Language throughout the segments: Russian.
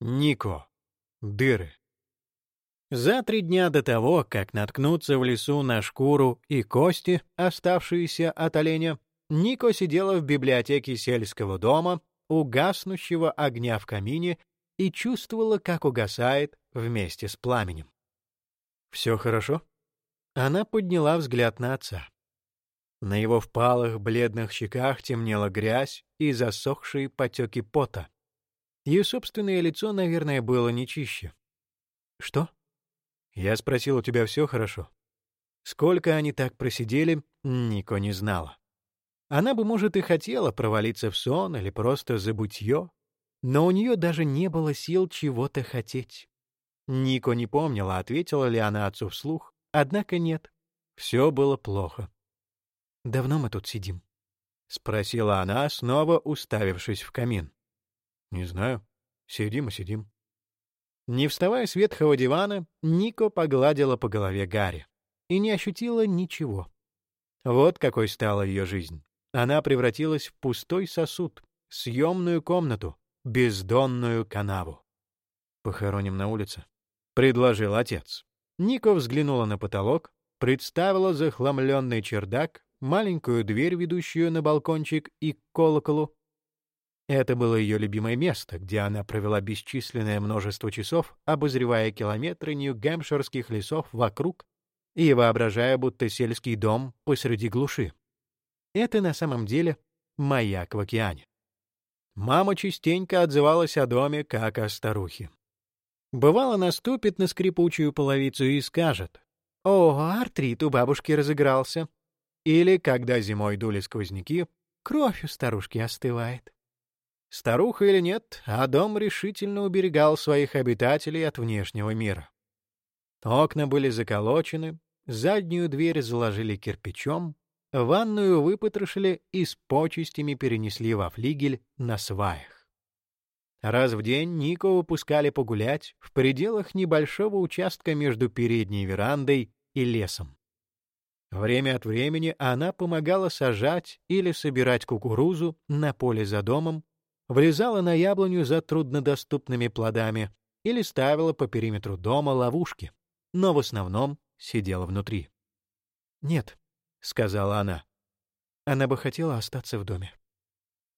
Нико. Дыры. За три дня до того, как наткнуться в лесу на шкуру и кости, оставшиеся от оленя, Нико сидела в библиотеке сельского дома у гаснущего огня в камине и чувствовала, как угасает вместе с пламенем. «Все хорошо?» Она подняла взгляд на отца. На его впалых бледных щеках темнела грязь и засохшие потеки пота. Ее собственное лицо, наверное, было не чище. «Что?» Я спросил, у тебя все хорошо? Сколько они так просидели, Нико не знала. Она бы, может, и хотела провалиться в сон или просто забытье, но у нее даже не было сил чего-то хотеть. Нико не помнила, ответила ли она отцу вслух, однако нет, все было плохо. «Давно мы тут сидим?» — спросила она, снова уставившись в камин. «Не знаю. Сидим и сидим». Не вставая с ветхого дивана, Нико погладила по голове Гарри и не ощутила ничего. Вот какой стала ее жизнь. Она превратилась в пустой сосуд, съемную комнату, бездонную канаву. «Похороним на улице», — предложил отец. Нико взглянула на потолок, представила захламленный чердак, маленькую дверь, ведущую на балкончик и колоколу, это было ее любимое место, где она провела бесчисленное множество часов, обозревая километры нью-гэмпширских лесов вокруг и воображая, будто сельский дом посреди глуши. Это на самом деле маяк в океане. Мама частенько отзывалась о доме, как о старухе. Бывало, наступит на скрипучую половицу и скажет, «О, артрит у бабушки разыгрался». Или, когда зимой дули сквозняки, «Кровь у старушки остывает». Старуха или нет, а дом решительно уберегал своих обитателей от внешнего мира. Окна были заколочены, заднюю дверь заложили кирпичом, ванную выпотрошили и с почестями перенесли во флигель на сваях. Раз в день Нико выпускали погулять в пределах небольшого участка между передней верандой и лесом. Время от времени она помогала сажать или собирать кукурузу на поле за домом, влезала на яблоню за труднодоступными плодами или ставила по периметру дома ловушки, но в основном сидела внутри. «Нет», — сказала она, — «она бы хотела остаться в доме».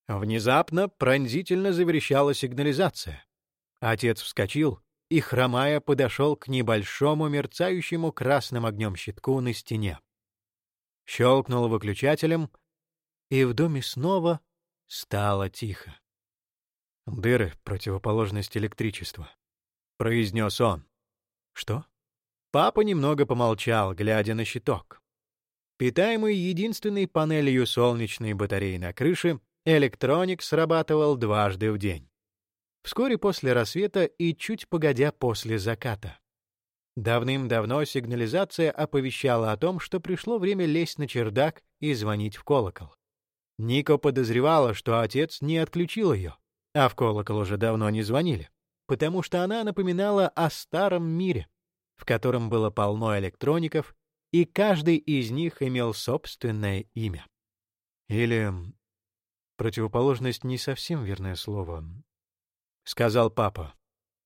Внезапно пронзительно заверещала сигнализация. Отец вскочил и, хромая, подошел к небольшому мерцающему красным огнем щитку на стене. Щелкнул выключателем, и в доме снова стало тихо. «Дыры — противоположность электричества», — произнес он. «Что?» Папа немного помолчал, глядя на щиток. Питаемый единственной панелью солнечной батареи на крыше, электроник срабатывал дважды в день. Вскоре после рассвета и чуть погодя после заката. Давным-давно сигнализация оповещала о том, что пришло время лезть на чердак и звонить в колокол. Нико подозревала, что отец не отключил ее, а в колокол уже давно не звонили, потому что она напоминала о старом мире, в котором было полно электроников, и каждый из них имел собственное имя. Или противоположность не совсем верное слово, — сказал папа.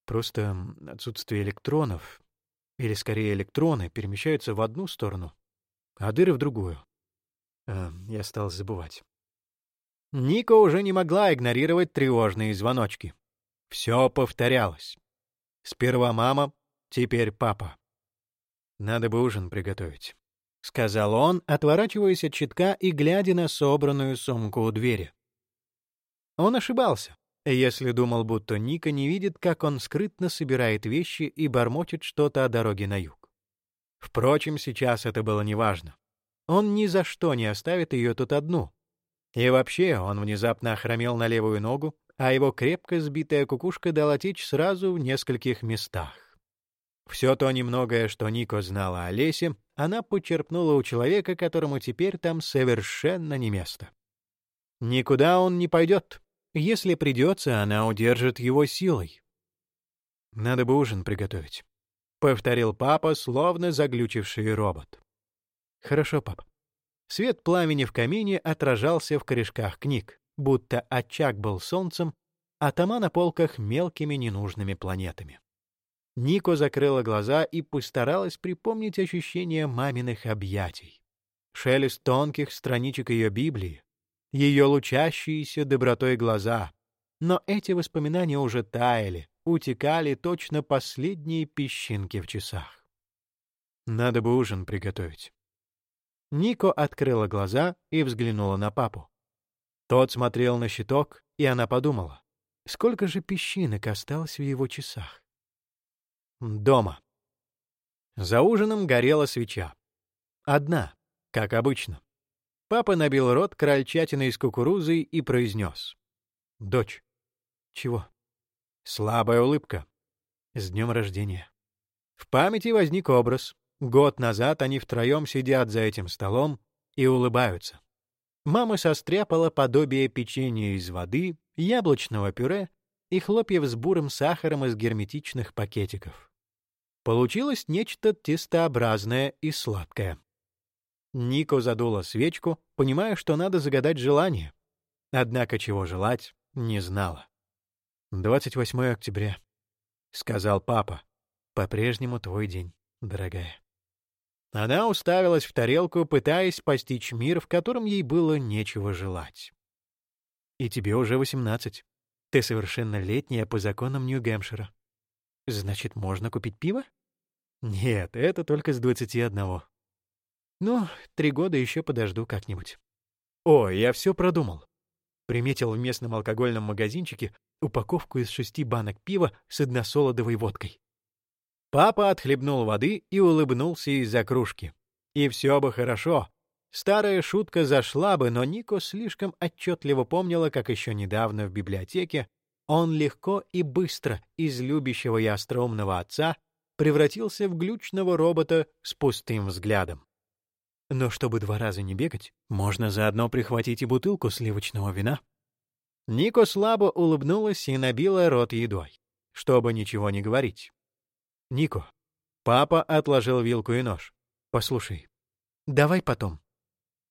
Просто отсутствие электронов, или скорее электроны, перемещаются в одну сторону, а дыры в другую. А, я стал забывать. Ника уже не могла игнорировать тревожные звоночки. Все повторялось. Сперва мама, теперь папа. «Надо бы ужин приготовить», — сказал он, отворачиваясь от щитка и глядя на собранную сумку у двери. Он ошибался, если думал, будто Ника не видит, как он скрытно собирает вещи и бормочет что-то о дороге на юг. Впрочем, сейчас это было неважно. Он ни за что не оставит ее тут одну, и вообще, он внезапно охромел на левую ногу, а его крепко сбитая кукушка дала течь сразу в нескольких местах. Все то немногое, что Нико знала о лесе, она почерпнула у человека, которому теперь там совершенно не место. Никуда он не пойдет. Если придется, она удержит его силой. «Надо бы ужин приготовить», — повторил папа, словно заглючивший робот. «Хорошо, пап», Свет пламени в камине отражался в корешках книг, будто очаг был солнцем, а тома на полках мелкими ненужными планетами. Нико закрыла глаза и постаралась припомнить ощущение маминых объятий. Шелест тонких страничек ее Библии, ее лучащиеся добротой глаза. Но эти воспоминания уже таяли, утекали точно последние песчинки в часах. Надо бы ужин приготовить. Нико открыла глаза и взглянула на папу. Тот смотрел на щиток, и она подумала, сколько же песчинок осталось в его часах. Дома. За ужином горела свеча. Одна, как обычно. Папа набил рот крольчатиной с кукурузой и произнес. «Дочь». «Чего?» Слабая улыбка. «С днем рождения». В памяти возник образ. Год назад они втроем сидят за этим столом и улыбаются. Мама состряпала подобие печенья из воды, яблочного пюре и хлопьев с бурым сахаром из герметичных пакетиков. Получилось нечто тестообразное и сладкое. Нико задула свечку, понимая, что надо загадать желание. Однако чего желать, не знала. «28 октября», — сказал папа. «По-прежнему твой день, дорогая». Она уставилась в тарелку, пытаясь постичь мир, в котором ей было нечего желать. «И тебе уже восемнадцать. Ты совершеннолетняя по законам Нью-Гэмпшира. Значит, можно купить пиво? Нет, это только с двадцати одного. Ну, три года еще подожду как-нибудь. О, я все продумал. Приметил в местном алкогольном магазинчике упаковку из шести банок пива с односолодовой водкой. Папа отхлебнул воды и улыбнулся из-за кружки. И все бы хорошо. Старая шутка зашла бы, но Нико слишком отчетливо помнила, как еще недавно в библиотеке он легко и быстро из любящего и остроумного отца превратился в глючного робота с пустым взглядом. Но чтобы два раза не бегать, можно заодно прихватить и бутылку сливочного вина. Нико слабо улыбнулась и набила рот едой, чтобы ничего не говорить. «Нико». Папа отложил вилку и нож. «Послушай, давай потом».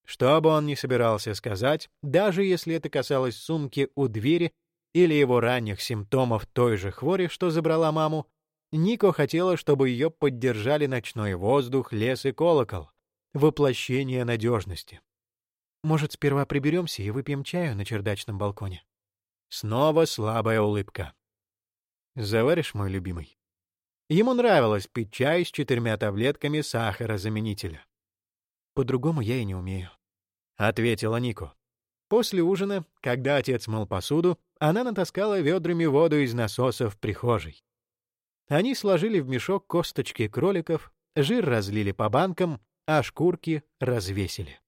Что бы он ни собирался сказать, даже если это касалось сумки у двери или его ранних симптомов той же хвори, что забрала маму, Нико хотела, чтобы ее поддержали ночной воздух, лес и колокол, воплощение надежности. Может, сперва приберемся и выпьем чаю на чердачном балконе? Снова слабая улыбка. Заваришь, мой любимый? Ему нравилось пить чай с четырьмя таблетками сахара-заменителя. «По-другому я и не умею», — ответила Нико. После ужина, когда отец мыл посуду, она натаскала ведрами воду из насоса в прихожей. Они сложили в мешок косточки кроликов, жир разлили по банкам, а шкурки развесили.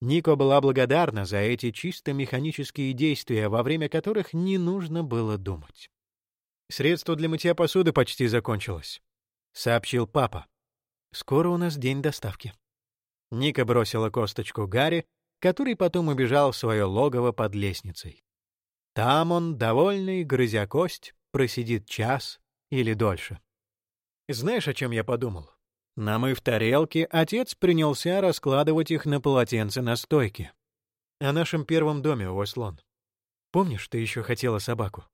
Нико была благодарна за эти чисто механические действия, во время которых не нужно было думать. «Средство для мытья посуды почти закончилось», — сообщил папа. «Скоро у нас день доставки». Ника бросила косточку Гарри, который потом убежал в свое логово под лестницей. Там он, довольный, грызя кость, просидит час или дольше. Знаешь, о чем я подумал? Намыв тарелки, отец принялся раскладывать их на полотенце на стойке. О нашем первом доме Ослон. Помнишь, ты еще хотела собаку?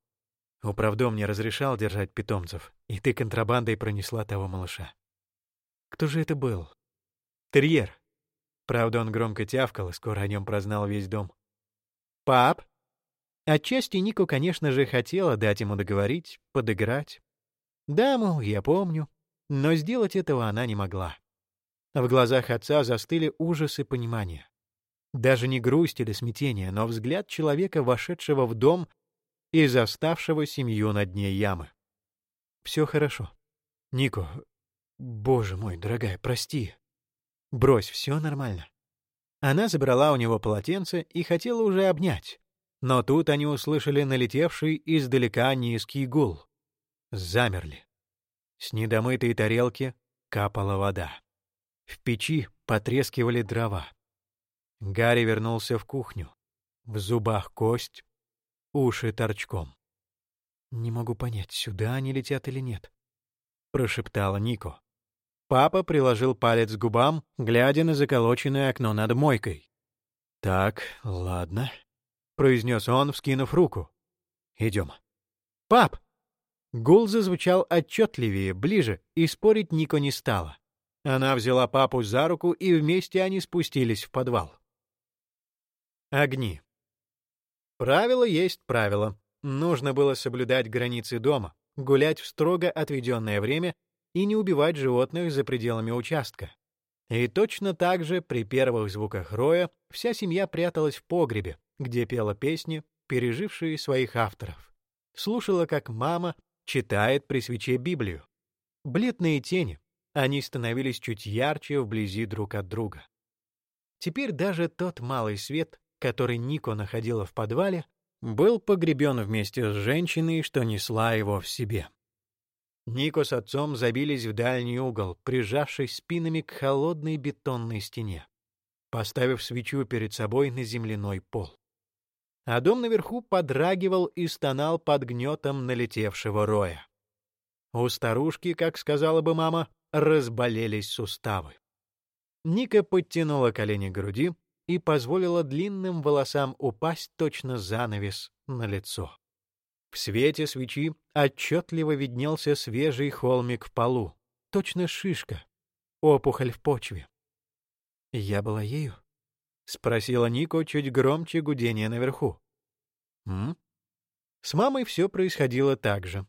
Управдом не разрешал держать питомцев, и ты контрабандой пронесла того малыша. Кто же это был? Терьер. Правда, он громко тявкал, и скоро о нем прознал весь дом. «Пап?» Отчасти Нику, конечно же, хотела дать ему договорить, подыграть. Да, мол, я помню, но сделать этого она не могла. В глазах отца застыли ужас и понимание. Даже не грусть или смятение, но взгляд человека, вошедшего в дом и заставшего семью на дне ямы. «Все хорошо. Нико, боже мой, дорогая, прости. Брось, все нормально». Она забрала у него полотенце и хотела уже обнять. Но тут они услышали налетевший издалека низкий гул. Замерли. С недомытой тарелки капала вода. В печи потрескивали дрова. Гарри вернулся в кухню. В зубах кость, уши торчком. «Не могу понять, сюда они летят или нет», — прошептала Нико. Папа приложил палец к губам, глядя на заколоченное окно над мойкой. «Так, ладно», — произнес он, вскинув руку. Идем. Пап! Гул зазвучал отчетливее, ближе, и спорить Нико не стала. Она взяла папу за руку, и вместе они спустились в подвал. Огни. Правило есть правило. Нужно было соблюдать границы дома, гулять в строго отведенное время и не убивать животных за пределами участка. И точно так же при первых звуках роя вся семья пряталась в погребе, где пела песни, пережившие своих авторов. Слушала, как мама читает при свече Библию. Бледные тени, они становились чуть ярче вблизи друг от друга. Теперь даже тот малый свет, который Нико находила в подвале, был погребен вместе с женщиной, что несла его в себе. Нико с отцом забились в дальний угол, прижавшись спинами к холодной бетонной стене, поставив свечу перед собой на земляной пол. А дом наверху подрагивал и стонал под гнетом налетевшего роя. У старушки, как сказала бы мама, разболелись суставы. Ника подтянула колени к груди и позволила длинным волосам упасть точно занавес на лицо. В свете свечи отчетливо виднелся свежий холмик в полу, точно шишка, опухоль в почве. «Я была ею?» — спросила Нико чуть громче гудения наверху. «М?» С мамой все происходило так же.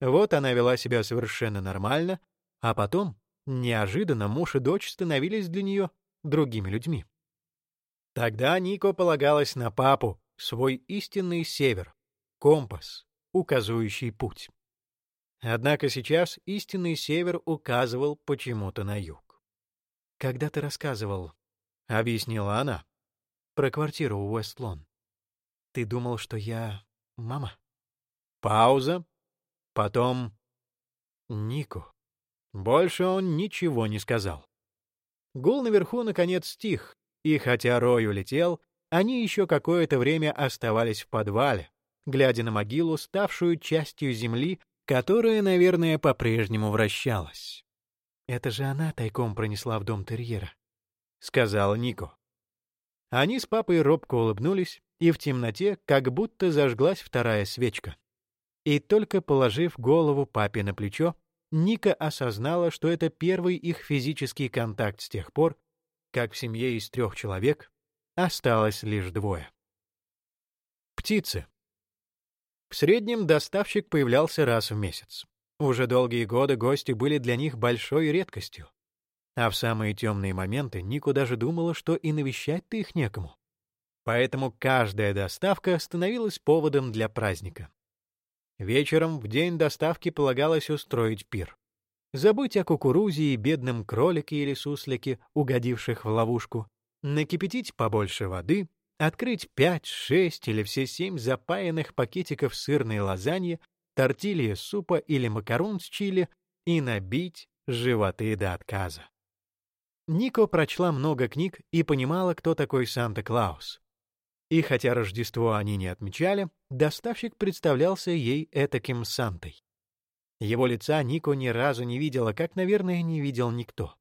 Вот она вела себя совершенно нормально, а потом, неожиданно, муж и дочь становились для нее другими людьми. Тогда Нико полагалась на папу, свой истинный север, компас, указывающий путь. Однако сейчас истинный север указывал почему-то на юг. «Когда ты рассказывал», — объяснила она, — «про квартиру у Уэстлон, ты думал, что я мама?» Пауза. Потом... Нико. Больше он ничего не сказал. Гул наверху, наконец, стих, и хотя Рой улетел, они еще какое-то время оставались в подвале, глядя на могилу, ставшую частью земли, которая, наверное, по-прежнему вращалась. «Это же она тайком пронесла в дом терьера», — сказала Нико. Они с папой робко улыбнулись, и в темноте как будто зажглась вторая свечка. И только положив голову папе на плечо, Ника осознала, что это первый их физический контакт с тех пор, как в семье из трех человек осталось лишь двое. Птицы. В среднем доставщик появлялся раз в месяц. Уже долгие годы гости были для них большой редкостью. А в самые темные моменты Нику даже думала, что и навещать-то их некому. Поэтому каждая доставка становилась поводом для праздника. Вечером, в день доставки, полагалось устроить пир. Забыть о кукурузе и бедном кролике или суслике, угодивших в ловушку, накипятить побольше воды, Открыть пять, шесть или все семь запаянных пакетиков сырной лазаньи, тортильи супа или макарон с чили и набить животы до отказа. Нико прочла много книг и понимала, кто такой Санта-Клаус. И хотя Рождество они не отмечали, доставщик представлялся ей этаким Сантой. Его лица Нико ни разу не видела, как, наверное, не видел никто.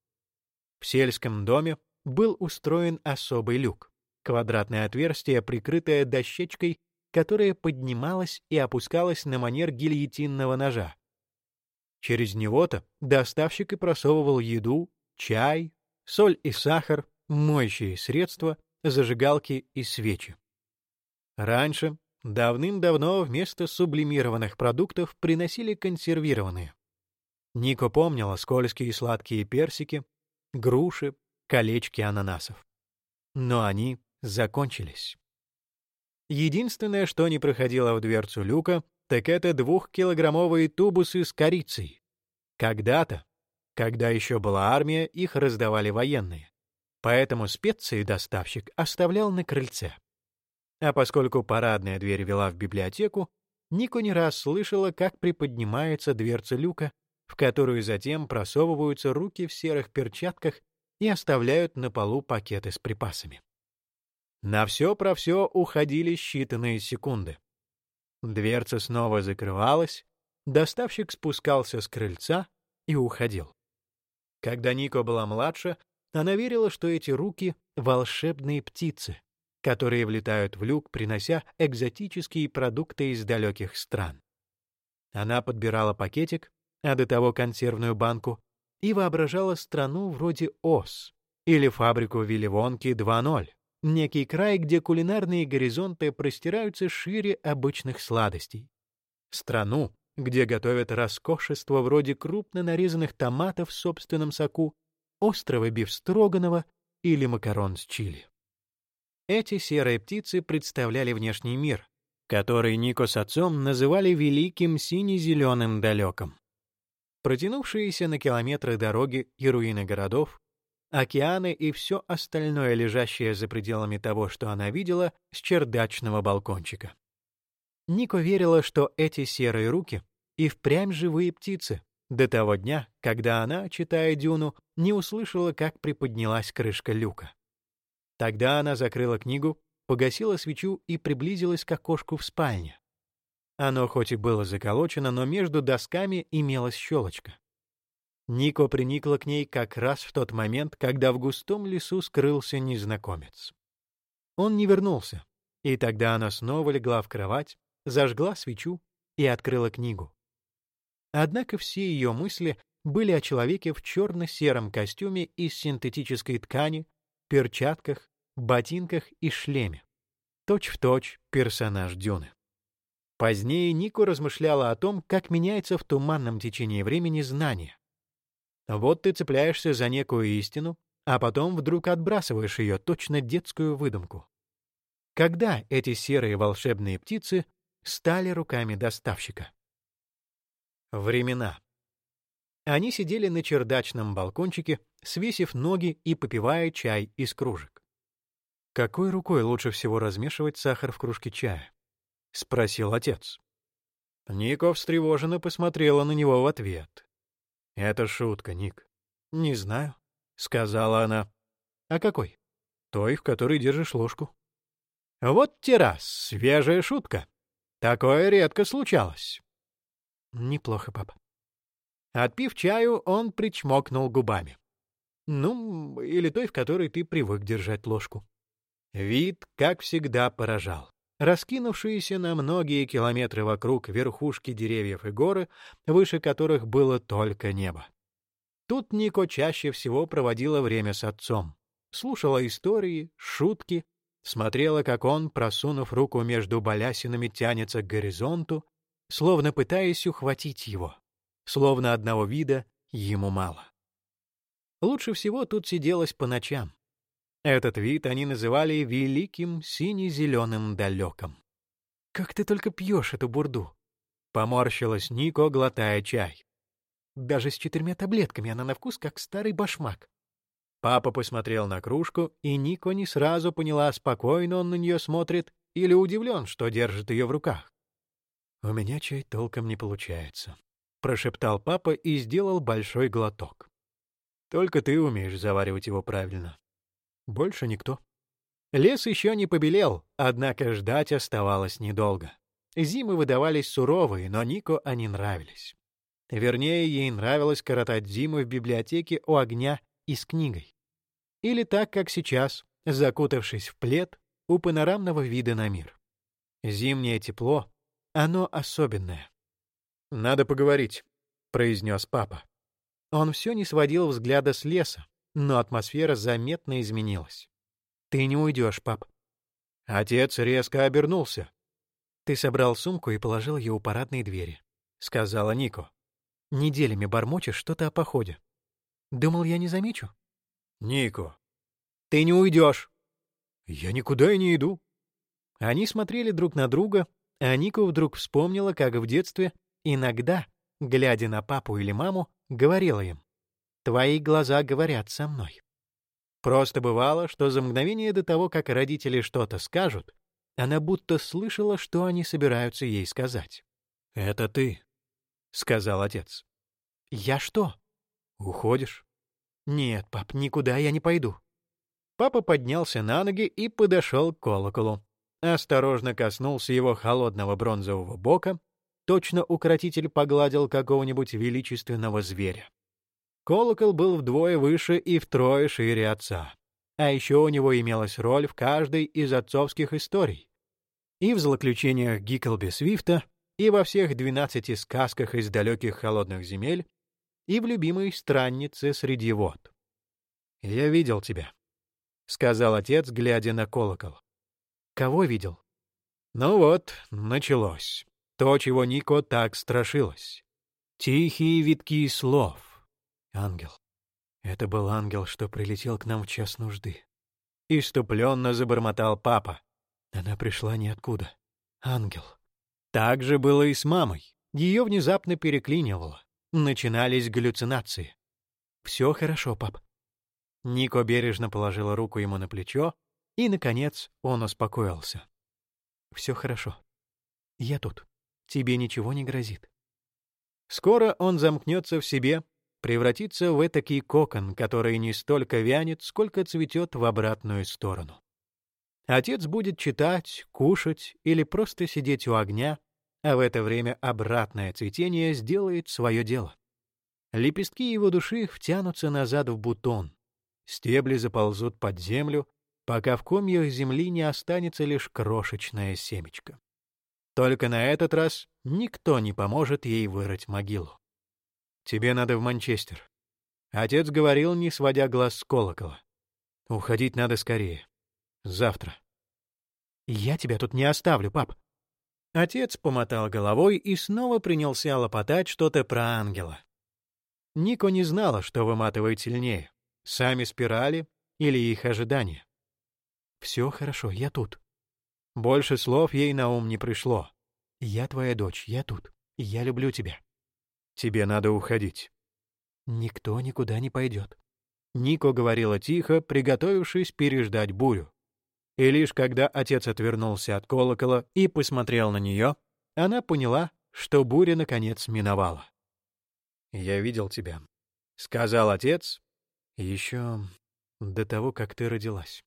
В сельском доме был устроен особый люк. Квадратное отверстие, прикрытое дощечкой, которая поднималась и опускалась на манер гильотинного ножа. Через него-то доставщик и просовывал еду, чай, соль и сахар, моющие средства, зажигалки и свечи. Раньше, давным-давно, вместо сублимированных продуктов приносили консервированные. Нико помнила скользкие и сладкие персики, груши, колечки ананасов. Но они закончились. Единственное, что не проходило в дверцу люка, так это двухкилограммовые тубусы с корицей. Когда-то, когда еще была армия, их раздавали военные. Поэтому специи доставщик оставлял на крыльце. А поскольку парадная дверь вела в библиотеку, Нико не раз слышала, как приподнимается дверца люка, в которую затем просовываются руки в серых перчатках и оставляют на полу пакеты с припасами. На все про все уходили считанные секунды. Дверца снова закрывалась, доставщик спускался с крыльца и уходил. Когда Нико была младше, она верила, что эти руки — волшебные птицы, которые влетают в люк, принося экзотические продукты из далеких стран. Она подбирала пакетик, а до того консервную банку, и воображала страну вроде Ос или фабрику Вилливонки 2.0, некий край, где кулинарные горизонты простираются шире обычных сладостей. Страну, где готовят роскошество вроде крупно нарезанных томатов в собственном соку, острого бифстроганова или макарон с чили. Эти серые птицы представляли внешний мир, который Нико с отцом называли великим сине-зеленым далеком. Протянувшиеся на километры дороги и руины городов, океаны и все остальное, лежащее за пределами того, что она видела с чердачного балкончика. Нико верила, что эти серые руки и впрямь живые птицы, до того дня, когда она, читая Дюну, не услышала, как приподнялась крышка люка. Тогда она закрыла книгу, погасила свечу и приблизилась к окошку в спальне. Оно хоть и было заколочено, но между досками имелась щелочка. Нико приникла к ней как раз в тот момент, когда в густом лесу скрылся незнакомец. Он не вернулся, и тогда она снова легла в кровать, зажгла свечу и открыла книгу. Однако все ее мысли были о человеке в черно-сером костюме из синтетической ткани, перчатках, ботинках и шлеме. Точь-в-точь персонаж Дюны. Позднее Нико размышляла о том, как меняется в туманном течении времени знание. Вот ты цепляешься за некую истину, а потом вдруг отбрасываешь ее, точно детскую выдумку. Когда эти серые волшебные птицы стали руками доставщика? Времена. Они сидели на чердачном балкончике, свесив ноги и попивая чай из кружек. «Какой рукой лучше всего размешивать сахар в кружке чая?» — спросил отец. Нико встревоженно посмотрела на него в ответ. «Это шутка, Ник». «Не знаю», — сказала она. «А какой?» «Той, в которой держишь ложку». «Вот террас, свежая шутка. Такое редко случалось». «Неплохо, папа». Отпив чаю, он причмокнул губами. «Ну, или той, в которой ты привык держать ложку». Вид, как всегда, поражал раскинувшиеся на многие километры вокруг верхушки деревьев и горы, выше которых было только небо. Тут Нико чаще всего проводила время с отцом. Слушала истории, шутки, смотрела, как он, просунув руку между балясинами, тянется к горизонту, словно пытаясь ухватить его. Словно одного вида ему мало. Лучше всего тут сиделось по ночам. Этот вид они называли «великим сине-зеленым далеком». «Как ты только пьешь эту бурду!» — поморщилась Нико, глотая чай. Даже с четырьмя таблетками она на вкус как старый башмак. Папа посмотрел на кружку, и Нико не сразу поняла, спокойно он на нее смотрит или удивлен, что держит ее в руках. «У меня чай толком не получается», — прошептал папа и сделал большой глоток. «Только ты умеешь заваривать его правильно». Больше никто. Лес еще не побелел, однако ждать оставалось недолго. Зимы выдавались суровые, но Нико они нравились. Вернее, ей нравилось коротать зиму в библиотеке у огня и с книгой. Или так, как сейчас, закутавшись в плед у панорамного вида на мир. Зимнее тепло, оно особенное. «Надо поговорить», — произнес папа. Он все не сводил взгляда с леса, но атмосфера заметно изменилась. «Ты не уйдешь, пап». Отец резко обернулся. «Ты собрал сумку и положил ее у парадной двери», — сказала Нико. «Неделями бормочешь что-то о походе. Думал, я не замечу?» «Нико, ты не уйдешь!» «Я никуда и не иду». Они смотрели друг на друга, а Нико вдруг вспомнила, как в детстве иногда, глядя на папу или маму, говорила им. Твои глаза говорят со мной. Просто бывало, что за мгновение до того, как родители что-то скажут, она будто слышала, что они собираются ей сказать. «Это ты», — сказал отец. «Я что?» «Уходишь?» «Нет, пап, никуда я не пойду». Папа поднялся на ноги и подошел к колоколу. Осторожно коснулся его холодного бронзового бока, точно укротитель погладил какого-нибудь величественного зверя. Колокол был вдвое выше и втрое шире отца. А еще у него имелась роль в каждой из отцовских историй. И в «Злоключениях Гиклби Свифта», и во всех двенадцати сказках из далеких холодных земель, и в любимой страннице среди вод. «Я видел тебя», — сказал отец, глядя на колокол. «Кого видел?» Ну вот, началось. То, чего Нико так страшилась. Тихие витки слов. Ангел. Это был ангел, что прилетел к нам в час нужды. Иступленно забормотал папа. Она пришла ниоткуда. Ангел. Так же было и с мамой. Ее внезапно переклинивало. Начинались галлюцинации. «Все хорошо, пап». Нико бережно положила руку ему на плечо, и, наконец, он успокоился. «Все хорошо. Я тут. Тебе ничего не грозит». Скоро он замкнется в себе, превратится в этакий кокон, который не столько вянет, сколько цветет в обратную сторону. Отец будет читать, кушать или просто сидеть у огня, а в это время обратное цветение сделает свое дело. Лепестки его души втянутся назад в бутон, стебли заползут под землю, пока в комьях земли не останется лишь крошечное семечко. Только на этот раз никто не поможет ей вырыть могилу. «Тебе надо в Манчестер». Отец говорил, не сводя глаз с колокола. «Уходить надо скорее. Завтра». «Я тебя тут не оставлю, пап». Отец помотал головой и снова принялся лопотать что-то про ангела. Нико не знала, что выматывает сильнее — сами спирали или их ожидания. «Все хорошо, я тут». Больше слов ей на ум не пришло. «Я твоя дочь, я тут. Я люблю тебя». «Тебе надо уходить». «Никто никуда не пойдет». Нико говорила тихо, приготовившись переждать бурю. И лишь когда отец отвернулся от колокола и посмотрел на нее, она поняла, что буря наконец миновала. «Я видел тебя», — сказал отец, — еще до того, как ты родилась.